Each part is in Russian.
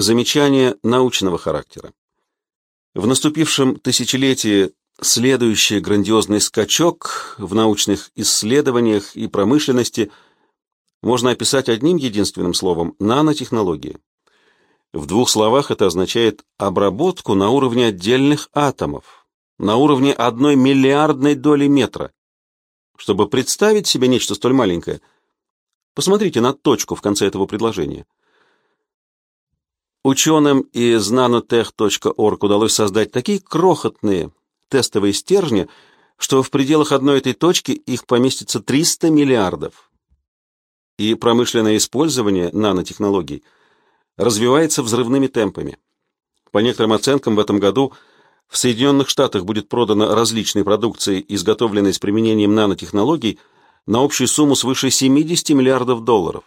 Замечание научного характера. В наступившем тысячелетии следующий грандиозный скачок в научных исследованиях и промышленности можно описать одним единственным словом – нанотехнологии. В двух словах это означает обработку на уровне отдельных атомов, на уровне одной миллиардной доли метра. Чтобы представить себе нечто столь маленькое, посмотрите на точку в конце этого предложения. Ученым из nanotech.org удалось создать такие крохотные тестовые стержни, что в пределах одной этой точки их поместится 300 миллиардов. И промышленное использование нанотехнологий развивается взрывными темпами. По некоторым оценкам, в этом году в Соединенных Штатах будет продано различной продукции, изготовленной с применением нанотехнологий, на общую сумму свыше 70 миллиардов долларов.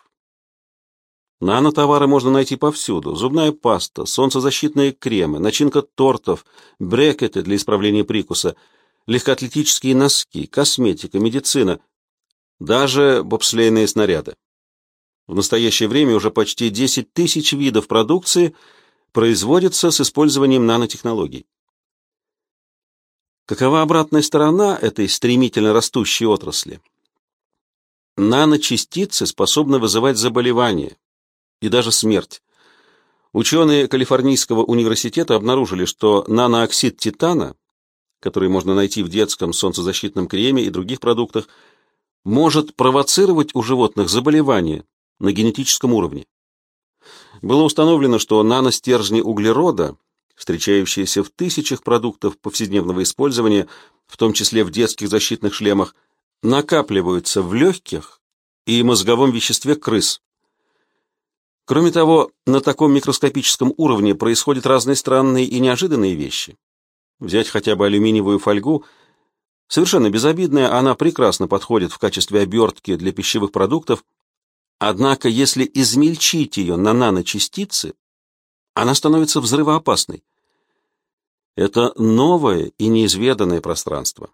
Нанотовары можно найти повсюду. Зубная паста, солнцезащитные кремы, начинка тортов, брекеты для исправления прикуса, легкоатлетические носки, косметика, медицина, даже бобслейные снаряды. В настоящее время уже почти 10 тысяч видов продукции производятся с использованием нанотехнологий. Какова обратная сторона этой стремительно растущей отрасли? Наночастицы способны вызывать заболевания, и даже смерть. Ученые Калифорнийского университета обнаружили, что нанооксид титана, который можно найти в детском солнцезащитном креме и других продуктах, может провоцировать у животных заболевания на генетическом уровне. Было установлено, что наностержни углерода, встречающиеся в тысячах продуктов повседневного использования, в том числе в детских защитных шлемах, накапливаются в легких и мозговом веществе крыс. Кроме того, на таком микроскопическом уровне происходят разные странные и неожиданные вещи. Взять хотя бы алюминиевую фольгу, совершенно безобидная, она прекрасно подходит в качестве обертки для пищевых продуктов, однако если измельчить ее на наночастицы, она становится взрывоопасной. Это новое и неизведанное пространство.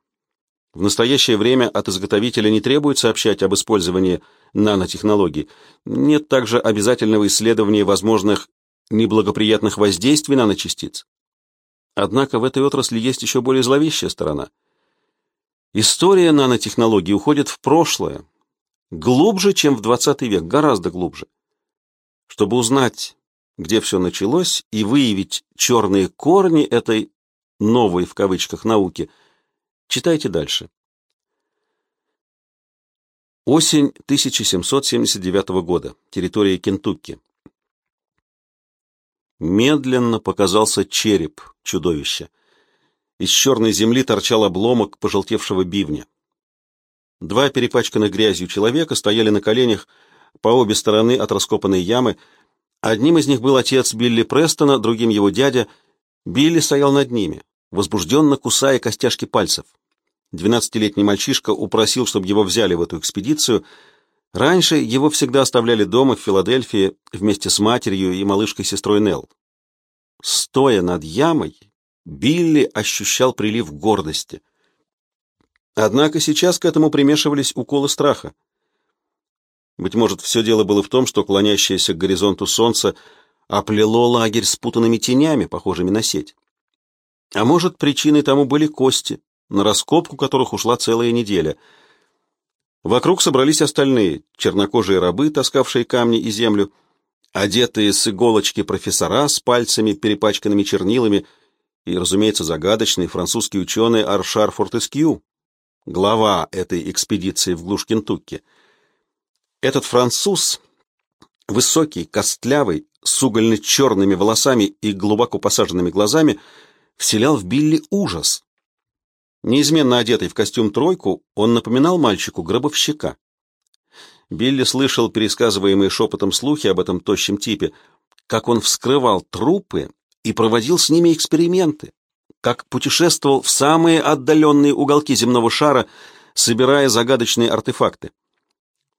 В настоящее время от изготовителя не требует сообщать об использовании нанотехнологий. Нет также обязательного исследования возможных неблагоприятных воздействий наночастиц. Однако в этой отрасли есть еще более зловещая сторона. История нанотехнологий уходит в прошлое, глубже, чем в 20 век, гораздо глубже. Чтобы узнать, где все началось, и выявить черные корни этой «новой» в кавычках науки, читайте дальше. Осень 1779 года. Территория Кентукки. Медленно показался череп чудовища. Из черной земли торчал обломок пожелтевшего бивня. Два перепачканных грязью человека стояли на коленях по обе стороны от раскопанной ямы. Одним из них был отец Билли Престона, другим его дядя. Билли стоял над ними, возбужденно кусая костяшки пальцев. Двенадцатилетний мальчишка упросил, чтобы его взяли в эту экспедицию. Раньше его всегда оставляли дома в Филадельфии вместе с матерью и малышкой-сестрой Нелл. Стоя над ямой, Билли ощущал прилив гордости. Однако сейчас к этому примешивались уколы страха. Быть может, все дело было в том, что клонящееся к горизонту солнце оплело лагерь спутанными тенями, похожими на сеть. А может, причиной тому были кости, на раскопку которых ушла целая неделя. Вокруг собрались остальные, чернокожие рабы, таскавшие камни и землю, одетые с иголочки профессора с пальцами, перепачканными чернилами, и, разумеется, загадочный французский ученый Аршар Фортескью, глава этой экспедиции в глушь Кентукки. Этот француз, высокий, костлявый, с угольно-черными волосами и глубоко посаженными глазами, вселял в Билли ужас. Неизменно одетый в костюм тройку, он напоминал мальчику гробовщика. Билли слышал пересказываемые шепотом слухи об этом тощем типе, как он вскрывал трупы и проводил с ними эксперименты, как путешествовал в самые отдаленные уголки земного шара, собирая загадочные артефакты.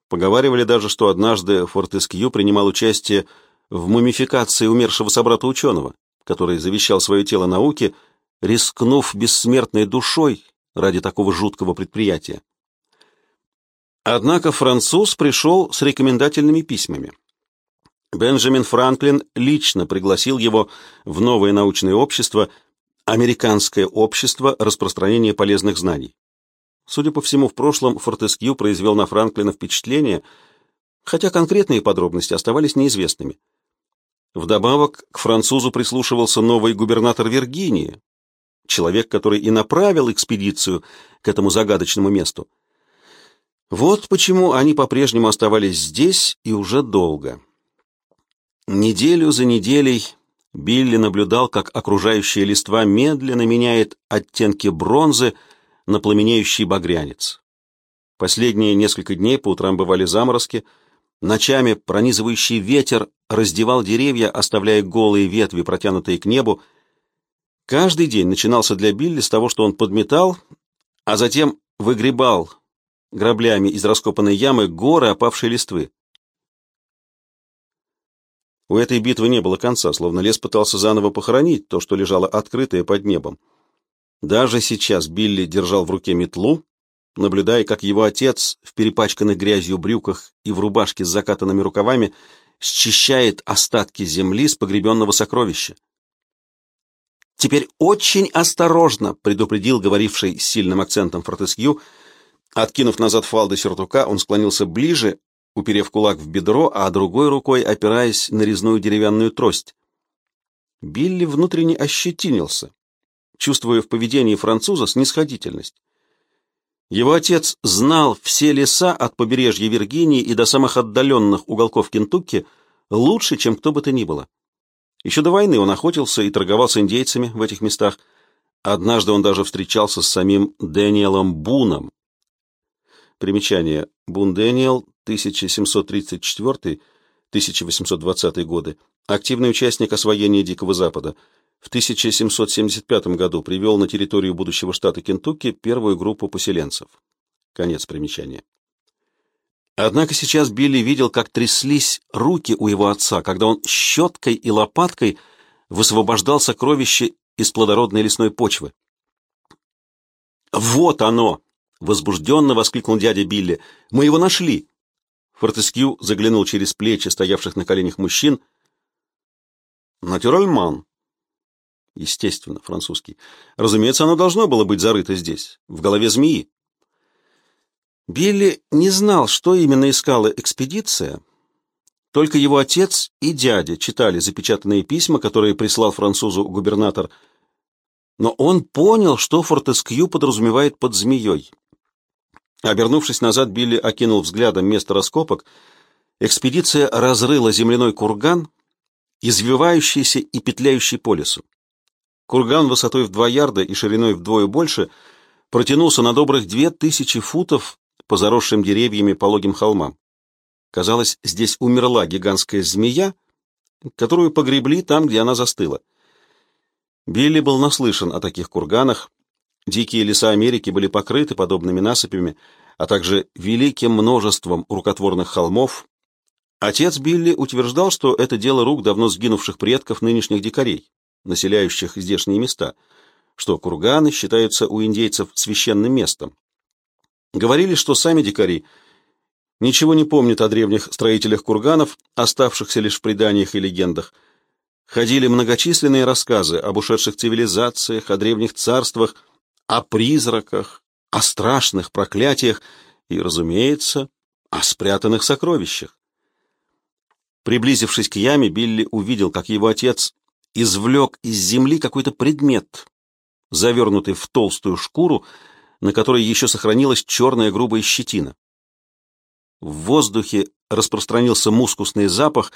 Поговаривали даже, что однажды Фортескью принимал участие в мумификации умершего собрата ученого, который завещал свое тело науке – рискнув бессмертной душой ради такого жуткого предприятия. Однако француз пришел с рекомендательными письмами. Бенджамин Франклин лично пригласил его в новое научное общество Американское общество распространения полезных знаний. Судя по всему, в прошлом Фортескью произвел на Франклина впечатление, хотя конкретные подробности оставались неизвестными. Вдобавок к французу прислушивался новый губернатор Виргинии, человек, который и направил экспедицию к этому загадочному месту. Вот почему они по-прежнему оставались здесь и уже долго. Неделю за неделей Билли наблюдал, как окружающая листва медленно меняет оттенки бронзы на пламенеющий багрянец. Последние несколько дней по утрам бывали заморозки, ночами пронизывающий ветер раздевал деревья, оставляя голые ветви, протянутые к небу. Каждый день начинался для Билли с того, что он подметал, а затем выгребал граблями из раскопанной ямы горы опавшей листвы. У этой битвы не было конца, словно лес пытался заново похоронить то, что лежало открытое под небом. Даже сейчас Билли держал в руке метлу, наблюдая, как его отец в перепачканных грязью брюках и в рубашке с закатанными рукавами счищает остатки земли с погребенного сокровища. «Теперь очень осторожно», — предупредил говоривший с сильным акцентом Фортескью. Откинув назад фалды сюртука, он склонился ближе уперев кулак в бедро, а другой рукой опираясь на резную деревянную трость. Билли внутренне ощетинился, чувствуя в поведении француза снисходительность. Его отец знал все леса от побережья Виргинии и до самых отдаленных уголков Кентукки лучше, чем кто бы то ни было. Еще до войны он охотился и торговал с индейцами в этих местах. Однажды он даже встречался с самим Дэниелом Буном. Примечание. Бун Дэниел 1734-1820 годы, активный участник освоения Дикого Запада. В 1775 году привел на территорию будущего штата Кентукки первую группу поселенцев. Конец примечания. Однако сейчас Билли видел, как тряслись руки у его отца, когда он щеткой и лопаткой высвобождал сокровище из плодородной лесной почвы. «Вот оно!» — возбужденно воскликнул дядя Билли. «Мы его нашли!» Фортескью заглянул через плечи стоявших на коленях мужчин. «Натюральман». Естественно, французский. Разумеется, оно должно было быть зарыто здесь, в голове змеи. Билли не знал, что именно искала экспедиция. Только его отец и дядя читали запечатанные письма, которые прислал французу губернатор. Но он понял, что Фортескью подразумевает под змеей. Обернувшись назад, Билли окинул взглядом место раскопок. Экспедиция разрыла земляной курган, извивающийся и петляющий по лесу. Курган высотой в два ярда и шириной вдвое больше протянулся на добрых две тысячи футов по заросшим деревьями пологим холмам. Казалось, здесь умерла гигантская змея, которую погребли там, где она застыла. Билли был наслышан о таких курганах, Дикие леса Америки были покрыты подобными насыпями, а также великим множеством рукотворных холмов. Отец Билли утверждал, что это дело рук давно сгинувших предков нынешних дикарей, населяющих здешние места, что курганы считаются у индейцев священным местом. Говорили, что сами дикари ничего не помнят о древних строителях курганов, оставшихся лишь в преданиях и легендах. Ходили многочисленные рассказы об ушедших цивилизациях, о древних царствах, о призраках, о страшных проклятиях и, разумеется, о спрятанных сокровищах. Приблизившись к яме, Билли увидел, как его отец извлек из земли какой-то предмет, завернутый в толстую шкуру, на которой еще сохранилась черная грубая щетина. В воздухе распространился мускусный запах,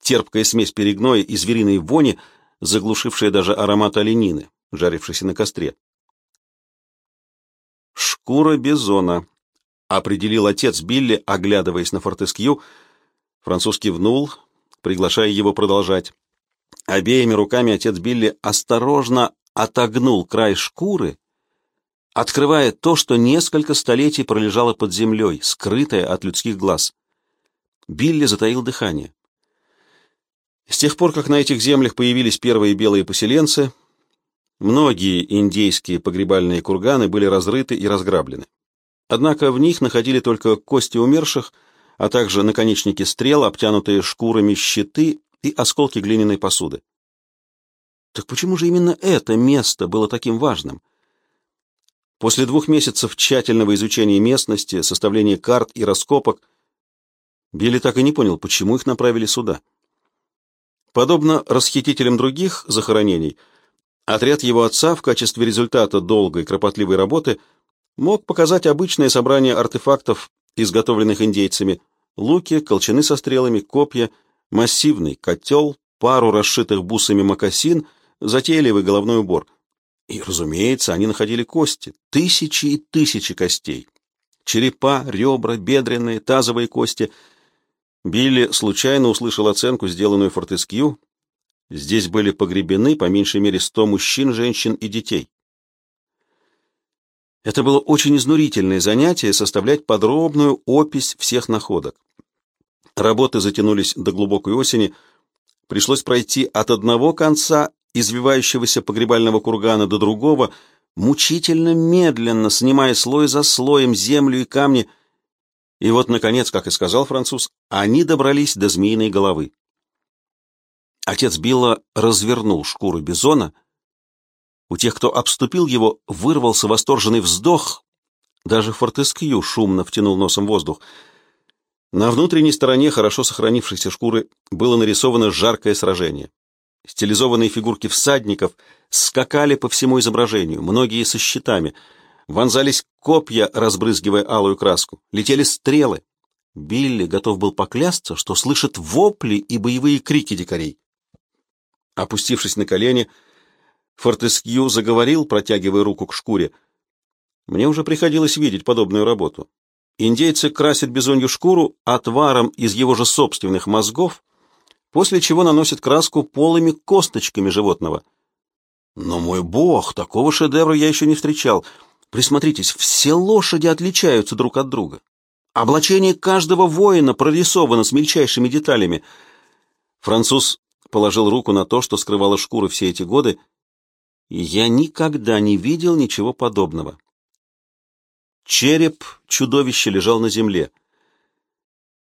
терпкая смесь перегноя и звериной вони, заглушившая даже аромат оленины, жарившейся на костре. «Шкура бизона», — определил отец Билли, оглядываясь на Фортескью. Француз кивнул, приглашая его продолжать. Обеими руками отец Билли осторожно отогнул край шкуры, открывая то, что несколько столетий пролежало под землей, скрытое от людских глаз. Билли затаил дыхание. С тех пор, как на этих землях появились первые белые поселенцы, Многие индейские погребальные курганы были разрыты и разграблены. Однако в них находили только кости умерших, а также наконечники стрел, обтянутые шкурами щиты и осколки глиняной посуды. Так почему же именно это место было таким важным? После двух месяцев тщательного изучения местности, составления карт и раскопок, Билли так и не понял, почему их направили сюда. Подобно расхитителям других захоронений, отряд его отца в качестве результата долгой кропотливой работы мог показать обычное собрание артефактов, изготовленных индейцами, луки, колчаны со стрелами, копья, массивный котел, пару расшитых бусами мокасин, затейливый головной убор. И, разумеется, они находили кости, тысячи и тысячи костей. Черепа, ребра, бедренные, тазовые кости — Билли случайно услышал оценку, сделанную Фортескью. Здесь были погребены по меньшей мере сто мужчин, женщин и детей. Это было очень изнурительное занятие составлять подробную опись всех находок. Работы затянулись до глубокой осени. Пришлось пройти от одного конца извивающегося погребального кургана до другого, мучительно медленно снимая слой за слоем землю и камни, и вот, наконец, как и сказал француз, они добрались до змеиной головы. Отец Билла развернул шкуру бизона. У тех, кто обступил его, вырвался восторженный вздох. Даже Фортескью шумно втянул носом воздух. На внутренней стороне хорошо сохранившейся шкуры было нарисовано жаркое сражение. Стилизованные фигурки всадников скакали по всему изображению, многие со щитами — Вонзались копья, разбрызгивая алую краску. Летели стрелы. Билли готов был поклясться, что слышит вопли и боевые крики дикарей. Опустившись на колени, Фортескью заговорил, протягивая руку к шкуре. Мне уже приходилось видеть подобную работу. Индейцы красят бизонью шкуру отваром из его же собственных мозгов, после чего наносят краску полыми косточками животного. Но, мой бог, такого шедевра я еще не встречал — Присмотритесь, все лошади отличаются друг от друга. Облачение каждого воина прорисовано с мельчайшими деталями. Француз положил руку на то, что скрывала шкура все эти годы, и я никогда не видел ничего подобного. Череп чудовища лежал на земле.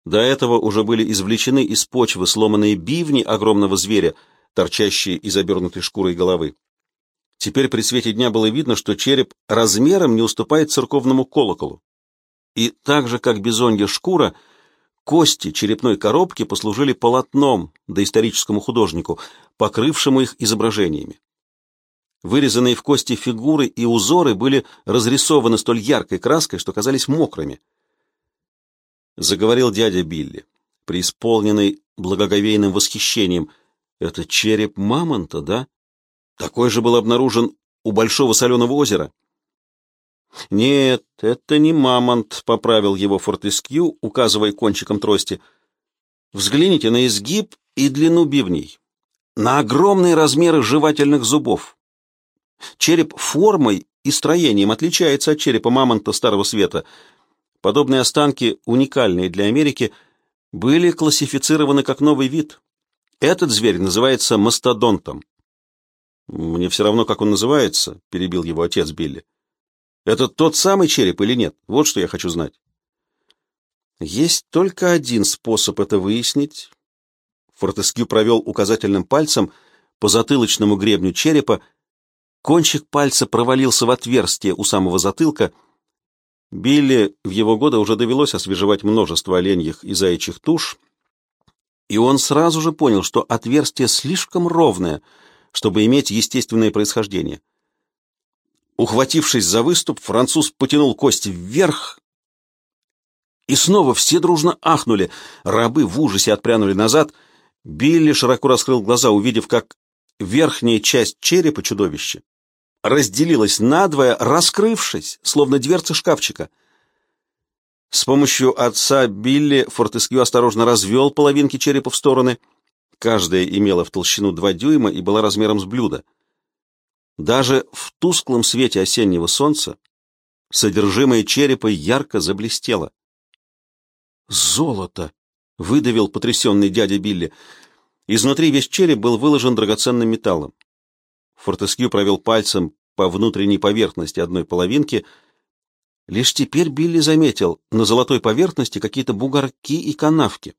До этого уже были извлечены из почвы сломанные бивни огромного зверя, торчащие из обернутой шкурой головы. Теперь при свете дня было видно, что череп размером не уступает церковному колоколу. И так же, как бизонья шкура, кости черепной коробки послужили полотном доисторическому художнику, покрывшему их изображениями. Вырезанные в кости фигуры и узоры были разрисованы столь яркой краской, что казались мокрыми. Заговорил дядя Билли, преисполненный благоговейным восхищением. «Это череп мамонта, да?» Такой же был обнаружен у Большого Соленого озера. «Нет, это не мамонт», — поправил его Фортескью, указывая кончиком трости. «Взгляните на изгиб и длину бивней, на огромные размеры жевательных зубов. Череп формой и строением отличается от черепа мамонта Старого Света. Подобные останки, уникальные для Америки, были классифицированы как новый вид. Этот зверь называется мастодонтом. «Мне все равно, как он называется», — перебил его отец Билли. «Это тот самый череп или нет? Вот что я хочу знать». «Есть только один способ это выяснить». Фортескью провел указательным пальцем по затылочному гребню черепа. Кончик пальца провалился в отверстие у самого затылка. Билли в его годы уже довелось освежевать множество оленьих и заячьих туш, и он сразу же понял, что отверстие слишком ровное — чтобы иметь естественное происхождение. Ухватившись за выступ, француз потянул кость вверх, и снова все дружно ахнули. Рабы в ужасе отпрянули назад. Билли широко раскрыл глаза, увидев, как верхняя часть черепа чудовища разделилась надвое, раскрывшись, словно дверца шкафчика. С помощью отца Билли Фортескью осторожно развел половинки черепа в стороны — Каждая имела в толщину два дюйма и была размером с блюдо. Даже в тусклом свете осеннего солнца содержимое черепа ярко заблестело. «Золото!» — выдавил потрясенный дядя Билли. Изнутри весь череп был выложен драгоценным металлом. Фортескью провел пальцем по внутренней поверхности одной половинки. Лишь теперь Билли заметил на золотой поверхности какие-то бугорки и канавки.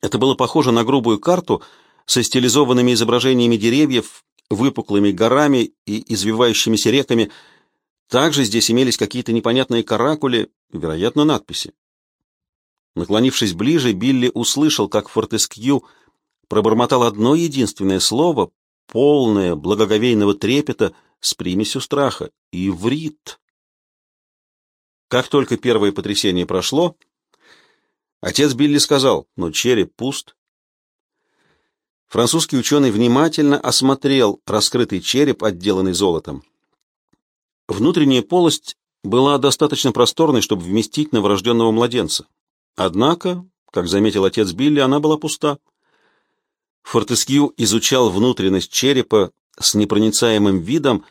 Это было похоже на грубую карту со стилизованными изображениями деревьев, выпуклыми горами и извивающимися реками. Также здесь имелись какие-то непонятные каракули, вероятно, надписи. Наклонившись ближе, Билли услышал, как Фортескью пробормотал одно единственное слово, полное благоговейного трепета с примесью страха — иврит. Как только первое потрясение прошло, отец Билли сказал, но череп пуст. Французский ученый внимательно осмотрел раскрытый череп, отделанный золотом. Внутренняя полость была достаточно просторной, чтобы вместить новорожденного младенца. Однако, как заметил отец Билли, она была пуста. Фортескью изучал внутренность черепа с непроницаемым видом,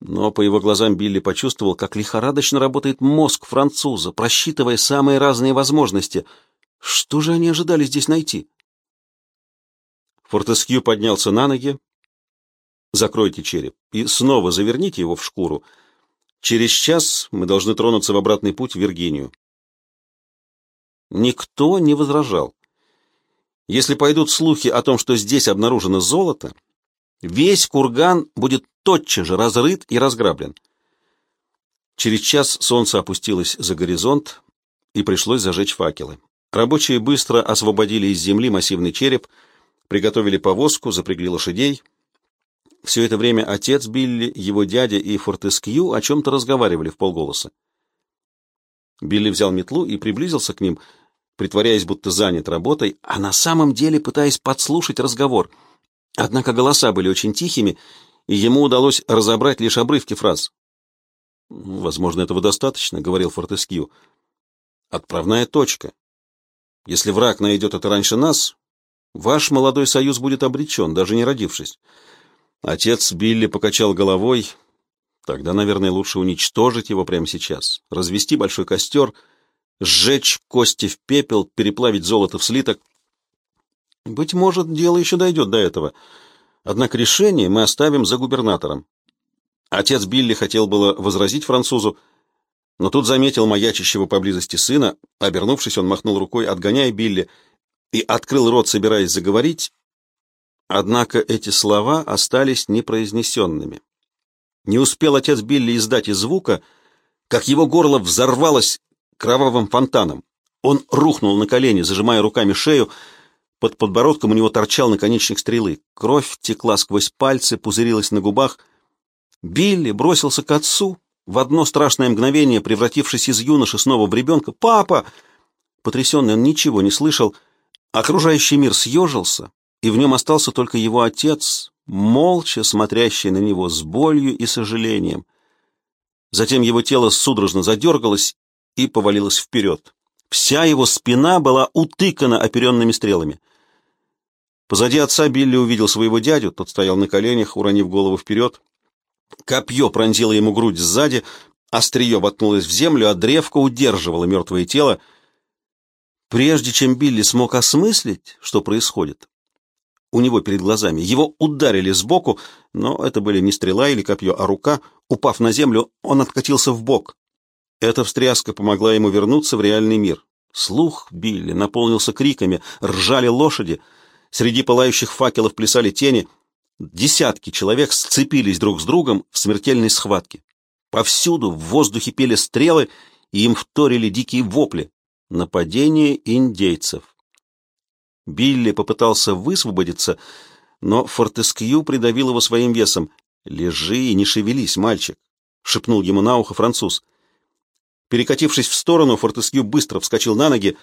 но по его глазам Билли почувствовал, как лихорадочно работает мозг француза, просчитывая самые разные возможности. Что же они ожидали здесь найти? Фортескью поднялся на ноги. «Закройте череп и снова заверните его в шкуру. Через час мы должны тронуться в обратный путь в Виргинию». Никто не возражал. Если пойдут слухи о том, что здесь обнаружено золото, весь курган будет тотчас же разрыт и разграблен. Через час солнце опустилось за горизонт, и пришлось зажечь факелы. Рабочие быстро освободили из земли массивный череп, приготовили повозку, запрягли лошадей. Все это время отец Билли, его дядя и Фортескью о чем-то разговаривали в полголоса. Билли взял метлу и приблизился к ним, притворяясь, будто занят работой, а на самом деле пытаясь подслушать разговор. Однако голоса были очень тихими, и ему удалось разобрать лишь обрывки фраз. «Возможно, этого достаточно», — говорил Фортескью. «Отправная точка. Если враг найдет это раньше нас, ваш молодой союз будет обречен, даже не родившись». Отец Билли покачал головой. «Тогда, наверное, лучше уничтожить его прямо сейчас, развести большой костер — сжечь кости в пепел, переплавить золото в слиток. Быть может, дело еще дойдет до этого. Однако решение мы оставим за губернатором. Отец Билли хотел было возразить французу, но тут заметил маячащего поблизости сына. Обернувшись, он махнул рукой, отгоняя Билли, и открыл рот, собираясь заговорить. Однако эти слова остались непроизнесенными. Не успел отец Билли издать и звука, как его горло взорвалось кровавым фонтаном. Он рухнул на колени, зажимая руками шею. Под подбородком у него торчал наконечник стрелы. Кровь текла сквозь пальцы, пузырилась на губах. Билли бросился к отцу, в одно страшное мгновение превратившись из юноши снова в ребенка. «Папа!» Потрясенный он ничего не слышал. Окружающий мир съежился, и в нем остался только его отец, молча смотрящий на него с болью и сожалением. Затем его тело судорожно задергалось, и повалилась вперед. Вся его спина была утыкана оперенными стрелами. Позади отца Билли увидел своего дядю, тот стоял на коленях, уронив голову вперед. Копье пронзило ему грудь сзади, острие воткнулось в землю, а древко удерживало мертвое тело. Прежде чем Билли смог осмыслить, что происходит, у него перед глазами его ударили сбоку, но это были не стрела или копье, а рука. Упав на землю, он откатился в бок. Эта встряска помогла ему вернуться в реальный мир. Слух Билли наполнился криками, ржали лошади, среди пылающих факелов плясали тени. Десятки человек сцепились друг с другом в смертельной схватке. Повсюду в воздухе пели стрелы, и им вторили дикие вопли. Нападение индейцев. Билли попытался высвободиться, но Фортескью придавил его своим весом. «Лежи и не шевелись, мальчик», — шепнул ему на ухо француз. Перекатившись в сторону, Фортескью быстро вскочил на ноги,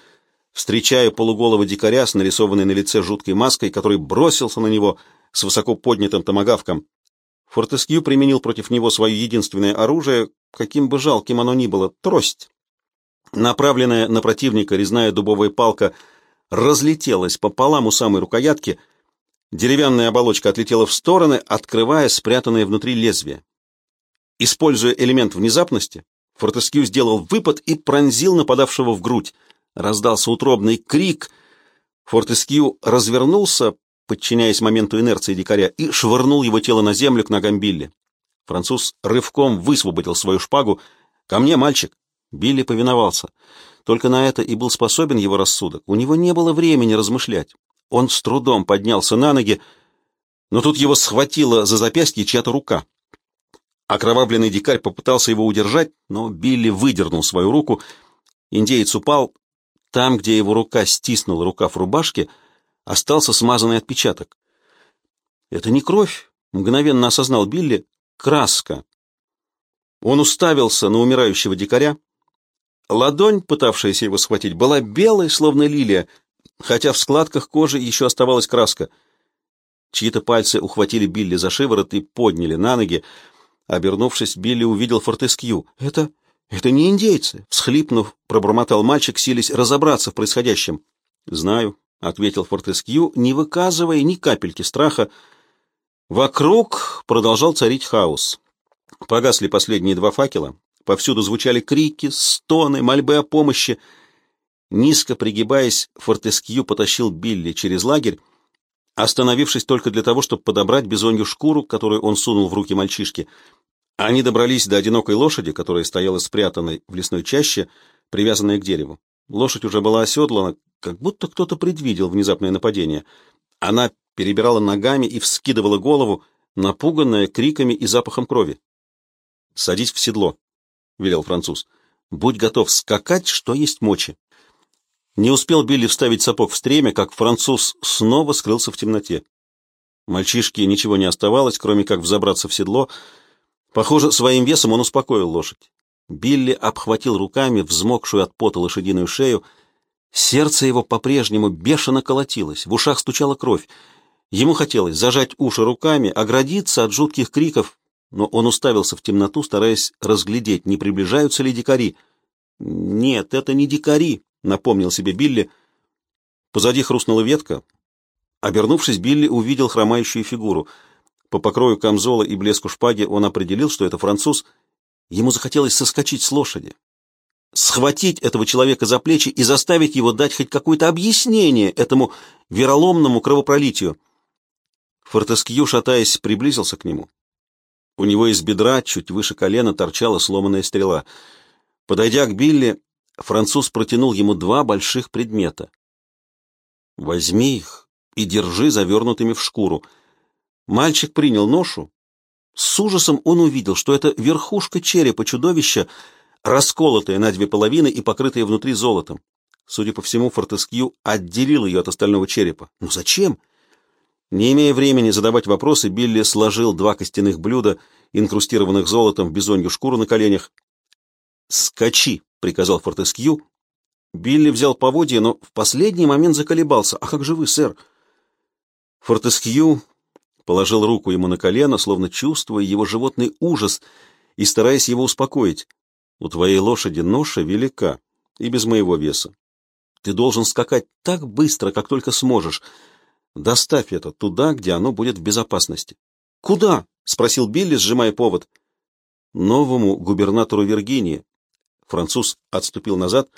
встречая полуголого дикаря с нарисованной на лице жуткой маской, который бросился на него с высоко поднятым томагавком. Фортескью применил против него свое единственное оружие, каким бы жалким оно ни было — трость. Направленная на противника резная дубовая палка разлетелась пополам у самой рукоятки, деревянная оболочка отлетела в стороны, открывая спрятанное внутри лезвие. Используя элемент внезапности, Фортескью сделал выпад и пронзил нападавшего в грудь. Раздался утробный крик. Фортескью развернулся, подчиняясь моменту инерции дикаря, и швырнул его тело на землю к ногам Билли. Француз рывком высвободил свою шпагу. «Ко мне, мальчик!» Билли повиновался. Только на это и был способен его рассудок. У него не было времени размышлять. Он с трудом поднялся на ноги, но тут его схватила за запястье чья-то рука. Окровавленный дикарь попытался его удержать, но Билли выдернул свою руку. Индеец упал. Там, где его рука стиснула рукав рубашки, остался смазанный отпечаток. «Это не кровь», — мгновенно осознал Билли, — «краска». Он уставился на умирающего дикаря. Ладонь, пытавшаяся его схватить, была белой, словно лилия, хотя в складках кожи еще оставалась краска. Чьи-то пальцы ухватили Билли за шиворот и подняли на ноги. Обернувшись, Билли увидел Фортескью. «Это... это не индейцы!» Всхлипнув, пробормотал мальчик, сились разобраться в происходящем. «Знаю», — ответил Фортескью, не выказывая ни капельки страха. Вокруг продолжал царить хаос. Погасли последние два факела. Повсюду звучали крики, стоны, мольбы о помощи. Низко пригибаясь, Фортескью потащил Билли через лагерь, остановившись только для того, чтобы подобрать бизонью шкуру, которую он сунул в руки мальчишки. Они добрались до одинокой лошади, которая стояла спрятанной в лесной чаще, привязанной к дереву. Лошадь уже была оседлана, как будто кто-то предвидел внезапное нападение. Она перебирала ногами и вскидывала голову, напуганная криками и запахом крови. «Садись в седло», — велел француз. «Будь готов скакать, что есть мочи». Не успел Билли вставить сапог в стремя, как француз снова скрылся в темноте. Мальчишке ничего не оставалось, кроме как взобраться в седло — Похоже, своим весом он успокоил лошадь. Билли обхватил руками взмокшую от пота лошадиную шею. Сердце его по-прежнему бешено колотилось, в ушах стучала кровь. Ему хотелось зажать уши руками, оградиться от жутких криков, но он уставился в темноту, стараясь разглядеть, не приближаются ли дикари. «Нет, это не дикари», — напомнил себе Билли. Позади хрустнула ветка. Обернувшись, Билли увидел хромающую фигуру — по покрою камзола и блеску шпаги он определил, что это француз. Ему захотелось соскочить с лошади, схватить этого человека за плечи и заставить его дать хоть какое-то объяснение этому вероломному кровопролитию. Фортескью, шатаясь, приблизился к нему. У него из бедра, чуть выше колена, торчала сломанная стрела. Подойдя к Билли, француз протянул ему два больших предмета. «Возьми их и держи завернутыми в шкуру», Мальчик принял ношу. С ужасом он увидел, что это верхушка черепа чудовища, расколотая на две половины и покрытая внутри золотом. Судя по всему, Фортескью отделил ее от остального черепа. Ну зачем? Не имея времени задавать вопросы, Билли сложил два костяных блюда, инкрустированных золотом в бизонью шкуру на коленях. «Скачи!» — приказал Фортескью. Билли взял поводья, но в последний момент заколебался. «А как же вы, сэр?» Фортескью положил руку ему на колено, словно чувствуя его животный ужас и стараясь его успокоить. «У твоей лошади ноша велика и без моего веса. Ты должен скакать так быстро, как только сможешь. Доставь это туда, где оно будет в безопасности». «Куда?» — спросил Билли, сжимая повод. «Новому губернатору Виргинии». Француз отступил назад.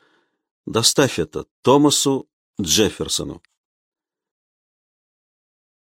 «Доставь это Томасу Джефферсону».